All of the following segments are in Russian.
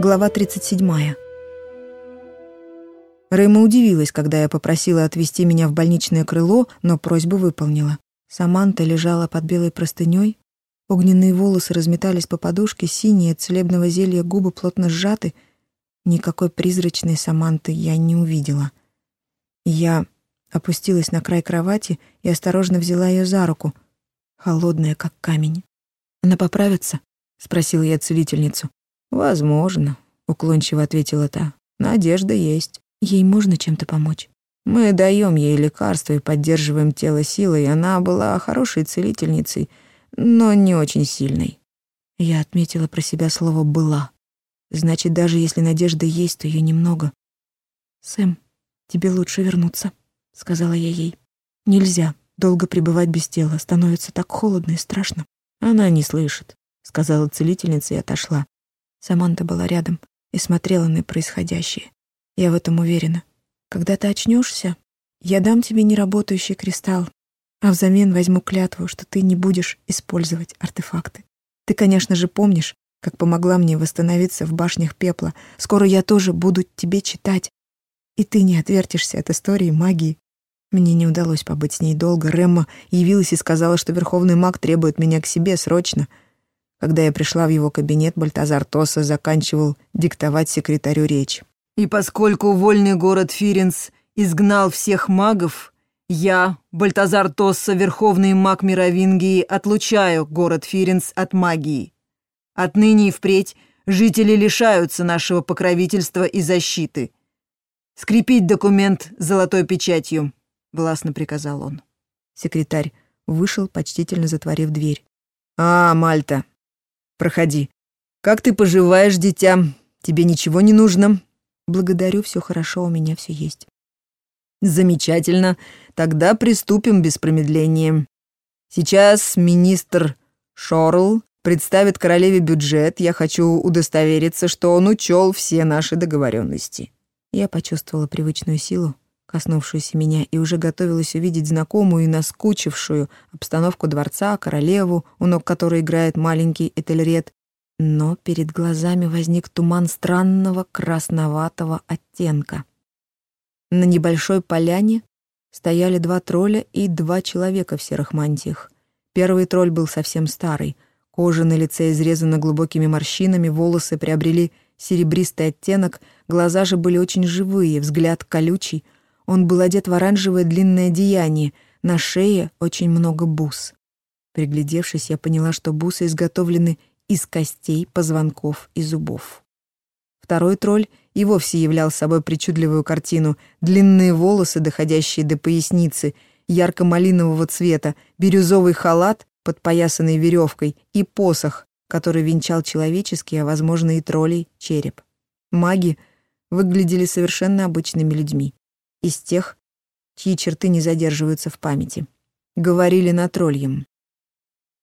Глава 37. Рэйма удивилась, когда я попросила отвезти меня в больничное крыло, но просьбу выполнила. Саманта лежала под белой простыней, огненные волосы разметались по подушке, синие от целебного зелья губы плотно сжаты. Никакой призрачной Саманты я не увидела. Я опустилась на край кровати и осторожно взяла ее за руку, холодная, как камень. «Она поправится?» — спросила я целительницу. «Возможно», — уклончиво ответила та. «Надежда есть. Ей можно чем-то помочь?» «Мы даем ей лекарства и поддерживаем тело силой. Она была хорошей целительницей, но не очень сильной». Я отметила про себя слово «была». Значит, даже если надежда есть, то ее немного. «Сэм, тебе лучше вернуться», — сказала я ей. «Нельзя долго пребывать без тела. Становится так холодно и страшно». «Она не слышит», — сказала целительница и отошла. Саманта была рядом и смотрела на происходящее. Я в этом уверена. Когда ты очнешься, я дам тебе неработающий кристалл, а взамен возьму клятву, что ты не будешь использовать артефакты. Ты, конечно же, помнишь, как помогла мне восстановиться в башнях пепла. Скоро я тоже буду тебе читать. И ты не отвертишься от истории магии. Мне не удалось побыть с ней долго. Ремма явилась и сказала, что верховный маг требует меня к себе срочно — когда я пришла в его кабинет, Бальтазар Тоса заканчивал диктовать секретарю речь. «И поскольку вольный город Фиренс изгнал всех магов, я, Бальтазар Тосса, верховный маг Мировингии, отлучаю город Фиренс от магии. Отныне и впредь жители лишаются нашего покровительства и защиты. Скрепить документ золотой печатью», — властно приказал он. Секретарь вышел, почтительно затворив дверь. «А, Мальта, Проходи. Как ты поживаешь, дитя? Тебе ничего не нужно?» «Благодарю, все хорошо, у меня все есть». «Замечательно. Тогда приступим без промедления. Сейчас министр Шорл представит королеве бюджет. Я хочу удостовериться, что он учел все наши договоренности». Я почувствовала привычную силу, коснувшуюся меня, и уже готовилась увидеть знакомую и наскучившую обстановку дворца, королеву, у ног которой играет маленький Этельред, но перед глазами возник туман странного красноватого оттенка. На небольшой поляне стояли два тролля и два человека в серых мантиях. Первый тролль был совсем старый, кожа на лице изрезана глубокими морщинами, волосы приобрели серебристый оттенок, глаза же были очень живые, взгляд колючий, он был одет в оранжевое длинное одеяние, на шее очень много бус. Приглядевшись, я поняла, что бусы изготовлены из костей, позвонков и зубов. Второй тролль и вовсе являл собой причудливую картину. Длинные волосы, доходящие до поясницы, ярко-малинового цвета, бирюзовый халат, подпоясанный веревкой, и посох, который венчал человеческий, а, возможно, и троллей, череп. Маги выглядели совершенно обычными людьми из тех, чьи черты не задерживаются в памяти. Говорили на тролльем.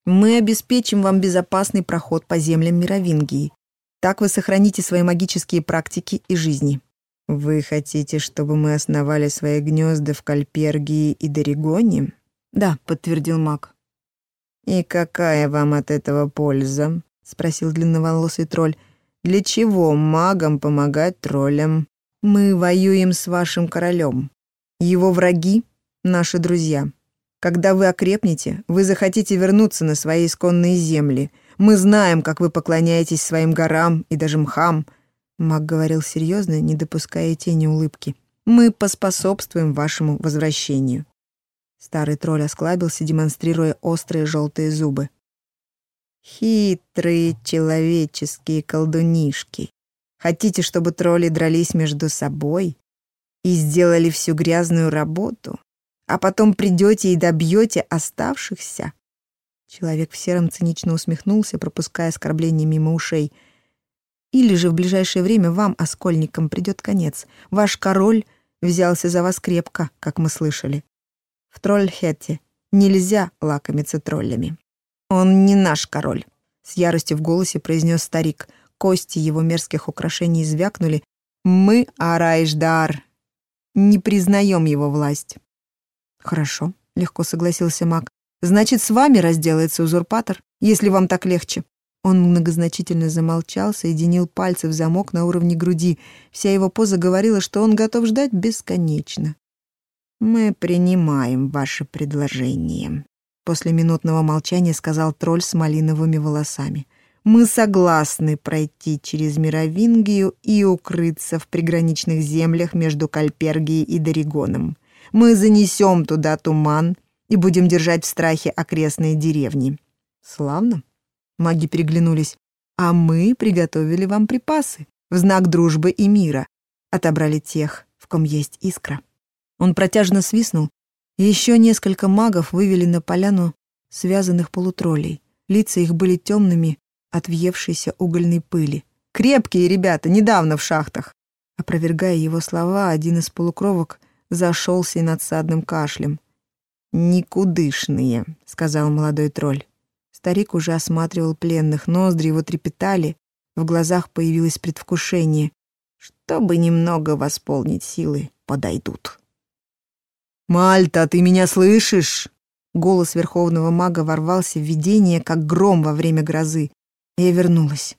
«Мы обеспечим вам безопасный проход по землям Мировингии. Так вы сохраните свои магические практики и жизни». «Вы хотите, чтобы мы основали свои гнезда в Кальпергии и Доригоне?» «Да», — подтвердил маг. «И какая вам от этого польза?» — спросил длинноволосый тролль. «Для чего магам помогать троллям?» Мы воюем с вашим королем. Его враги — наши друзья. Когда вы окрепнете, вы захотите вернуться на свои исконные земли. Мы знаем, как вы поклоняетесь своим горам и даже мхам». Маг говорил серьезно, не допуская тени улыбки. «Мы поспособствуем вашему возвращению». Старый тролль осклабился, демонстрируя острые желтые зубы. «Хитрые человеческие колдунишки. Хотите, чтобы тролли дрались между собой и сделали всю грязную работу, а потом придете и добьете оставшихся?» Человек в сером цинично усмехнулся, пропуская оскорбление мимо ушей. «Или же в ближайшее время вам, оскольникам, придет конец. Ваш король взялся за вас крепко, как мы слышали. В Тролльхете нельзя лакомиться троллями. Он не наш король», — с яростью в голосе произнес старик — Кости его мерзких украшений звякнули. «Мы, Арайждар, не признаем его власть». «Хорошо», — легко согласился маг. «Значит, с вами разделается узурпатор, если вам так легче». Он многозначительно замолчал, соединил пальцы в замок на уровне груди. Вся его поза говорила, что он готов ждать бесконечно. «Мы принимаем ваше предложение», — после минутного молчания сказал тролль с малиновыми волосами. «Мы согласны пройти через Мировингию и укрыться в приграничных землях между Кальпергией и Доригоном. Мы занесем туда туман и будем держать в страхе окрестные деревни». «Славно», Маги переглянулись. «А мы приготовили вам припасы в знак дружбы и мира. Отобрали тех, в ком есть искра». Он протяжно свистнул. Еще несколько магов вывели на поляну связанных полутроллей. Лица их были темными от въевшейся угольной пыли. «Крепкие ребята, недавно в шахтах!» Опровергая его слова, один из полукровок зашелся и надсадным кашлем. «Никудышные», — сказал молодой тролль. Старик уже осматривал пленных, ноздри его трепетали, в глазах появилось предвкушение. Чтобы немного восполнить силы, подойдут. «Мальта, ты меня слышишь?» Голос верховного мага ворвался в видение, как гром во время грозы. Я вернулась.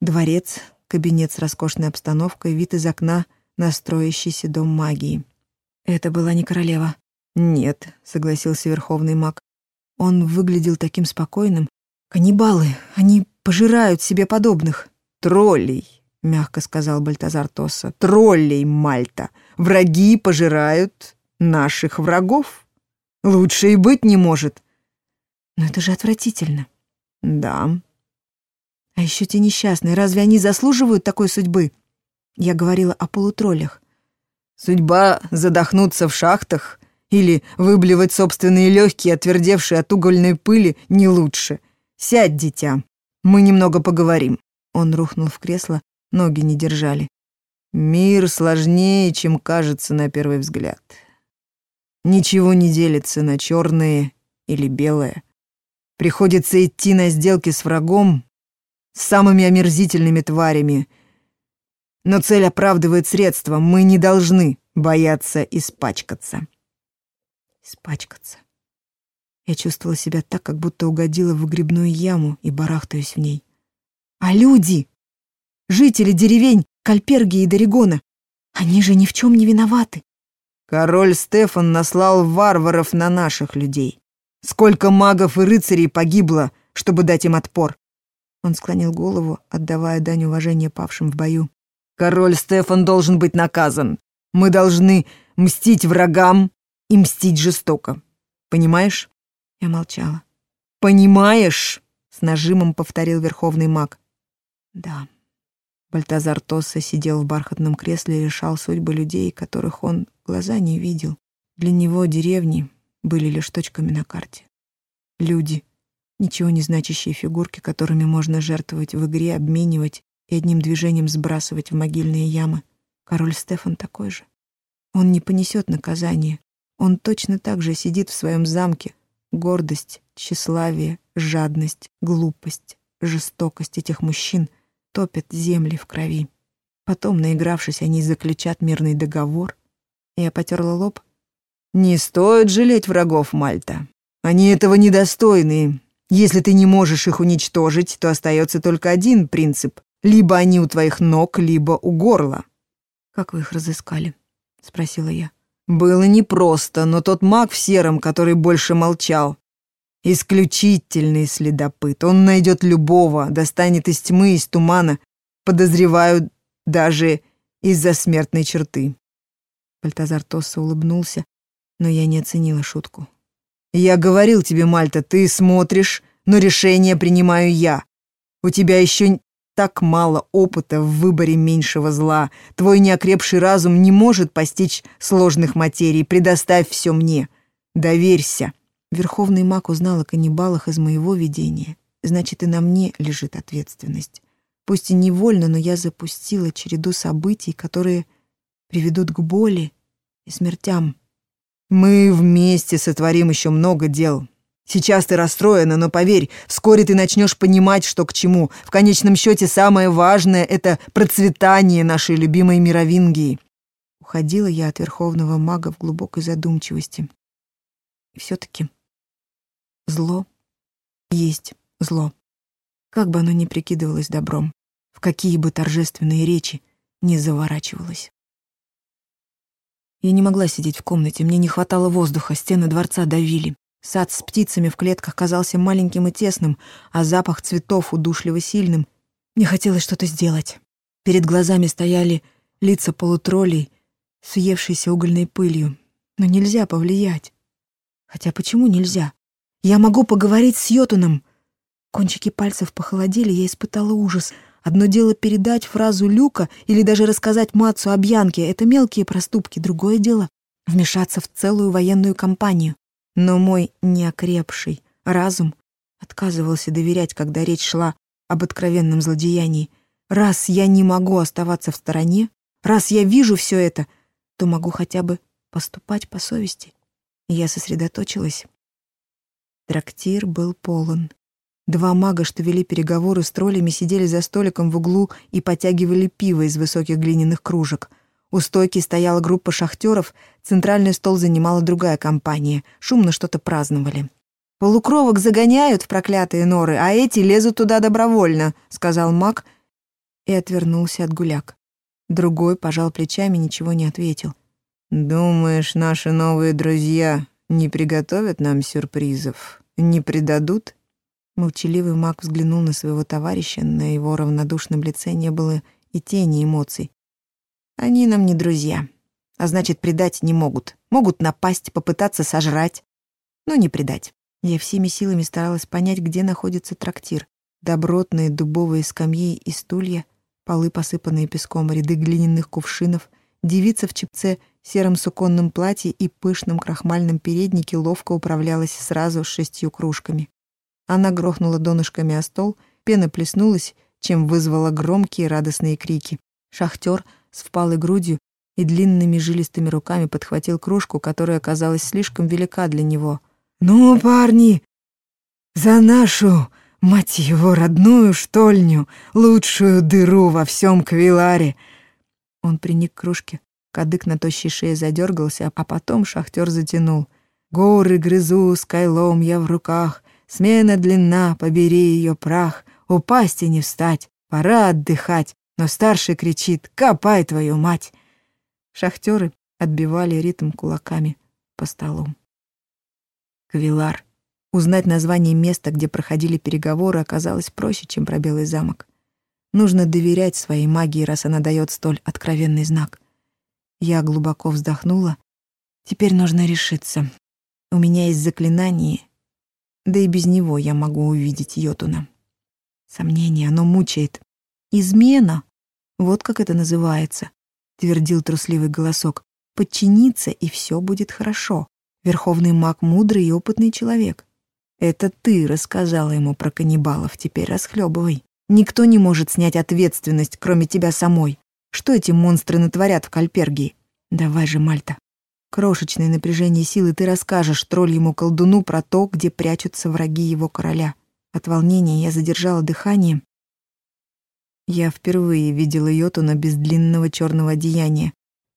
Дворец, кабинет с роскошной обстановкой, вид из окна на строящийся дом магии. Это была не королева. «Нет», — согласился верховный маг. Он выглядел таким спокойным. «Каннибалы! Они пожирают себе подобных!» «Троллей!» — мягко сказал Бальтазар Тосса. «Троллей, Мальта! Враги пожирают наших врагов! Лучше и быть не может!» «Но это же отвратительно!» «Да». «А еще те несчастные, разве они заслуживают такой судьбы?» Я говорила о полутроллях. «Судьба задохнуться в шахтах или выблевать собственные легкие, отвердевшие от угольной пыли, не лучше. Сядь, дитя, мы немного поговорим. Он рухнул в кресло, ноги не держали. Мир сложнее, чем кажется на первый взгляд. Ничего не делится на черное или белое. Приходится идти на сделки с врагом, с самыми омерзительными тварями. Но цель оправдывает средства, мы не должны бояться испачкаться испачкаться. Я чувствовала себя так, как будто угодила в выгребную яму и барахтаюсь в ней. А люди, жители деревень Кальперги и Доригона, они же ни в чем не виноваты. Король Стефан наслал варваров на наших людей. Сколько магов и рыцарей погибло, чтобы дать им отпор. Он склонил голову, отдавая дань уважения павшим в бою. Король Стефан должен быть наказан. Мы должны мстить врагам и мстить жестоко. Понимаешь?» Я молчала. «Понимаешь?» — с нажимом повторил верховный маг. «Да». Бальтазар Тосса сидел в бархатном кресле и решал судьбы людей, которых он глаза не видел. Для него деревни были лишь точками на карте. Люди, ничего не значащие фигурки, которыми можно жертвовать в игре, обменивать и одним движением сбрасывать в могильные ямы. Король Стефан такой же. Он не понесет наказания, он точно так же сидит в своем замке. Гордость, тщеславие, жадность, глупость, жестокость этих мужчин топят земли в крови. Потом, наигравшись, они заключат мирный договор. Я потерла лоб. «Не стоит жалеть врагов, Мальта. Они этого недостойны. Если ты не можешь их уничтожить, то остается только один принцип. Либо они у твоих ног, либо у горла». «Как вы их разыскали?» — спросила я. Было непросто, но тот маг в сером, который больше молчал, исключительный следопыт. Он найдет любого, достанет из тьмы, из тумана. Подозреваю, даже из-за смертной черты. Бальтазар Тосса улыбнулся, но я не оценила шутку. «Я говорил тебе, Мальта, ты смотришь, но решение принимаю я. У тебя еще так мало опыта в выборе меньшего зла. Твой неокрепший разум не может постичь сложных материй. Предоставь все мне. Доверься. Верховный маг узнал о каннибалах из моего видения. Значит, и на мне лежит ответственность. Пусть и невольно, но я запустила череду событий, которые приведут к боли и смертям. Мы вместе сотворим еще много дел, Сейчас ты расстроена, но поверь, вскоре ты начнешь понимать, что к чему. В конечном счете самое важное — это процветание нашей любимой Мировингии. Уходила я от верховного мага в глубокой задумчивости. И все-таки зло есть зло. как бы оно ни прикидывалось добром, в какие бы торжественные речи не заворачивалось. Я не могла сидеть в комнате, мне не хватало воздуха, стены дворца давили. Сад с птицами в клетках казался маленьким и тесным, а запах цветов удушливо сильным. Мне хотелось что-то сделать. Перед глазами стояли лица полутроллей, съевшиеся угольной пылью. Но нельзя повлиять. Хотя почему нельзя? Я могу поговорить с Йотуном. Кончики пальцев похолодели, я испытала ужас. Одно дело передать фразу Люка или даже рассказать Мацу об Янке — это мелкие проступки. Другое дело — вмешаться в целую военную кампанию. Но мой неокрепший разум отказывался доверять, когда речь шла об откровенном злодеянии. Раз я не могу оставаться в стороне, раз я вижу все это, то могу хотя бы поступать по совести. Я сосредоточилась. Трактир был полон. Два мага, что вели переговоры с троллями, сидели за столиком в углу и потягивали пиво из высоких глиняных кружек — у стойки стояла группа шахтеров, центральный стол занимала другая компания. Шумно что-то праздновали. «Полукровок загоняют в проклятые норы, а эти лезут туда добровольно», — сказал маг и отвернулся от гуляк. Другой пожал плечами, ничего не ответил. «Думаешь, наши новые друзья не приготовят нам сюрпризов? Не предадут?» Молчаливый маг взглянул на своего товарища, на его равнодушном лице не было и тени эмоций. Они нам не друзья, а значит, предать не могут. Могут напасть, попытаться сожрать, но не предать. Я всеми силами старалась понять, где находится трактир. Добротные дубовые скамьи и стулья, полы, посыпанные песком, ряды глиняных кувшинов, девица в чепце, сером суконном платье и пышном крахмальном переднике ловко управлялась сразу с шестью кружками. Она грохнула донышками о стол, пена плеснулась, чем вызвала громкие радостные крики. Шахтер — с впалой грудью и длинными жилистыми руками подхватил кружку, которая оказалась слишком велика для него. «Ну, парни, за нашу, мать его, родную штольню, лучшую дыру во всем Квиларе!» Он приник к кружке, кадык на тощей шее задергался, а потом шахтер затянул. «Горы грызу, скайлом я в руках, смена длинна, побери ее прах, упасть и не встать, пора отдыхать, но старший кричит «Копай, твою мать!». Шахтеры отбивали ритм кулаками по столу. Квилар. Узнать название места, где проходили переговоры, оказалось проще, чем про Белый замок. Нужно доверять своей магии, раз она дает столь откровенный знак. Я глубоко вздохнула. Теперь нужно решиться. У меня есть заклинание, да и без него я могу увидеть Йотуна. Сомнение, оно мучает. Измена? Вот как это называется, твердил трусливый голосок. Подчиниться, и все будет хорошо. Верховный маг мудрый и опытный человек. Это ты рассказала ему про каннибалов, теперь расхлебывай. Никто не может снять ответственность, кроме тебя самой. Что эти монстры натворят в Кальпергии? Давай же, Мальта. Крошечное напряжение силы ты расскажешь тролльему колдуну про то, где прячутся враги его короля. От волнения я задержала дыхание я впервые видела Йотуна без длинного черного одеяния.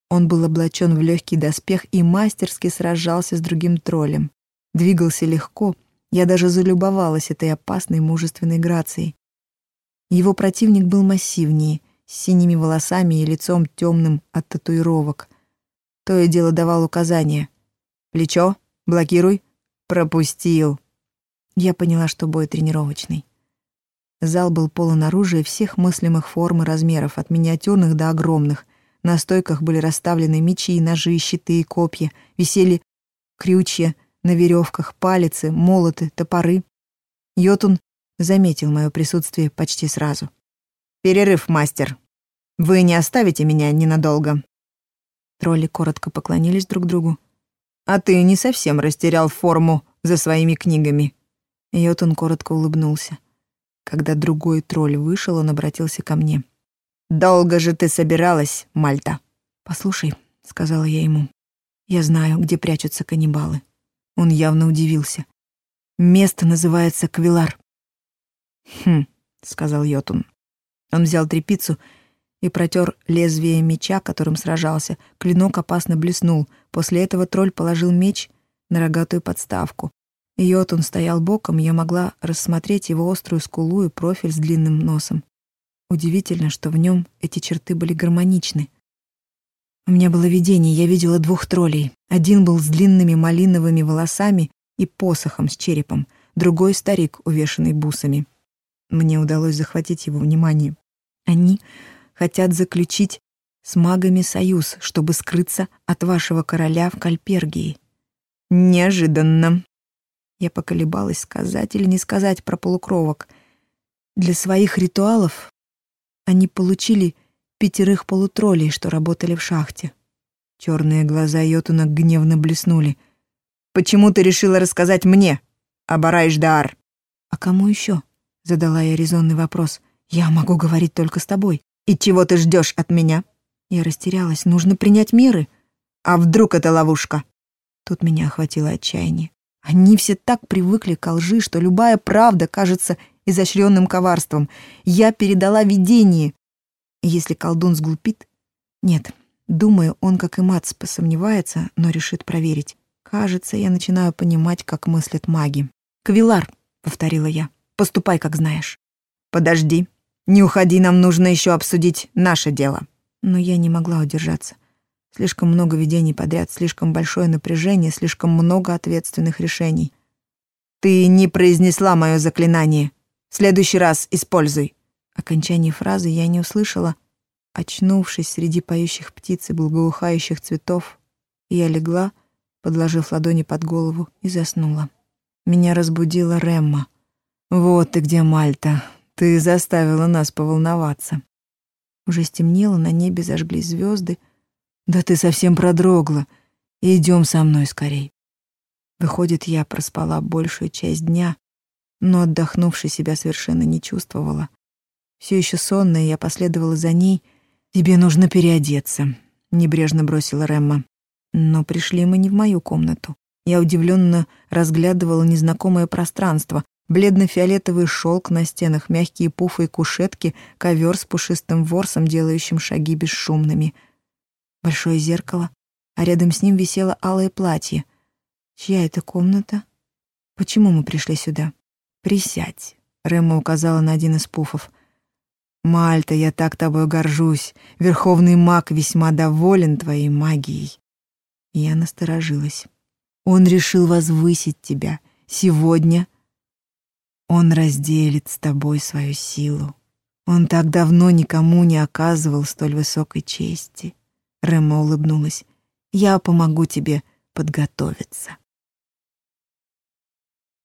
Он был облачен в легкий доспех и мастерски сражался с другим троллем. Двигался легко, я даже залюбовалась этой опасной мужественной грацией. Его противник был массивнее, с синими волосами и лицом темным от татуировок. То и дело давал указания. «Плечо, блокируй, пропустил». Я поняла, что бой тренировочный. Зал был полон оружия всех мыслимых форм и размеров, от миниатюрных до огромных. На стойках были расставлены мечи, ножи, щиты и копья, висели крючья на веревках, палицы, молоты, топоры. Йотун заметил мое присутствие почти сразу. «Перерыв, мастер. Вы не оставите меня ненадолго?» Тролли коротко поклонились друг другу. «А ты не совсем растерял форму за своими книгами». Йотун коротко улыбнулся. Когда другой тролль вышел, он обратился ко мне. «Долго же ты собиралась, Мальта?» «Послушай», — сказала я ему, — «я знаю, где прячутся каннибалы». Он явно удивился. «Место называется Квилар». «Хм», — сказал Йотун. Он взял трепицу и протер лезвие меча, которым сражался. Клинок опасно блеснул. После этого тролль положил меч на рогатую подставку. Йотун стоял боком, я могла рассмотреть его острую скулу и профиль с длинным носом. Удивительно, что в нем эти черты были гармоничны. У меня было видение, я видела двух троллей. Один был с длинными малиновыми волосами и посохом с черепом, другой — старик, увешанный бусами. Мне удалось захватить его внимание. Они хотят заключить с магами союз, чтобы скрыться от вашего короля в Кальпергии. Неожиданно. Я поколебалась, сказать или не сказать про полукровок. Для своих ритуалов они получили пятерых полутроллей, что работали в шахте. Черные глаза Йотуна гневно блеснули. «Почему ты решила рассказать мне, Абарайшдаар?» «А кому еще?» — задала я резонный вопрос. «Я могу говорить только с тобой. И чего ты ждешь от меня?» Я растерялась. «Нужно принять меры. А вдруг это ловушка?» Тут меня охватило отчаяние. Они все так привыкли к лжи, что любая правда кажется изощренным коварством. Я передала видение. Если колдун сглупит... Нет, думаю, он, как и Мац, посомневается, но решит проверить. Кажется, я начинаю понимать, как мыслят маги. «Квилар», — повторила я, — «поступай, как знаешь». «Подожди. Не уходи, нам нужно еще обсудить наше дело». Но я не могла удержаться. Слишком много видений подряд, слишком большое напряжение, слишком много ответственных решений. «Ты не произнесла мое заклинание. В следующий раз используй». Окончание фразы я не услышала. Очнувшись среди поющих птиц и благоухающих цветов, я легла, подложив ладони под голову, и заснула. Меня разбудила Ремма. «Вот ты где, Мальта. Ты заставила нас поволноваться». Уже стемнело, на небе зажглись звезды, «Да ты совсем продрогла. Идем со мной скорей». Выходит, я проспала большую часть дня, но отдохнувшей себя совершенно не чувствовала. Все еще сонная, я последовала за ней. «Тебе нужно переодеться», — небрежно бросила Ремма. Но пришли мы не в мою комнату. Я удивленно разглядывала незнакомое пространство, бледно-фиолетовый шелк на стенах, мягкие пуфы и кушетки, ковер с пушистым ворсом, делающим шаги бесшумными — большое зеркало, а рядом с ним висело алое платье. Чья это комната? Почему мы пришли сюда? Присядь. Рэма указала на один из пуфов. «Мальта, я так тобой горжусь. Верховный маг весьма доволен твоей магией». Я насторожилась. «Он решил возвысить тебя. Сегодня он разделит с тобой свою силу. Он так давно никому не оказывал столь высокой чести. Рэма улыбнулась. «Я помогу тебе подготовиться».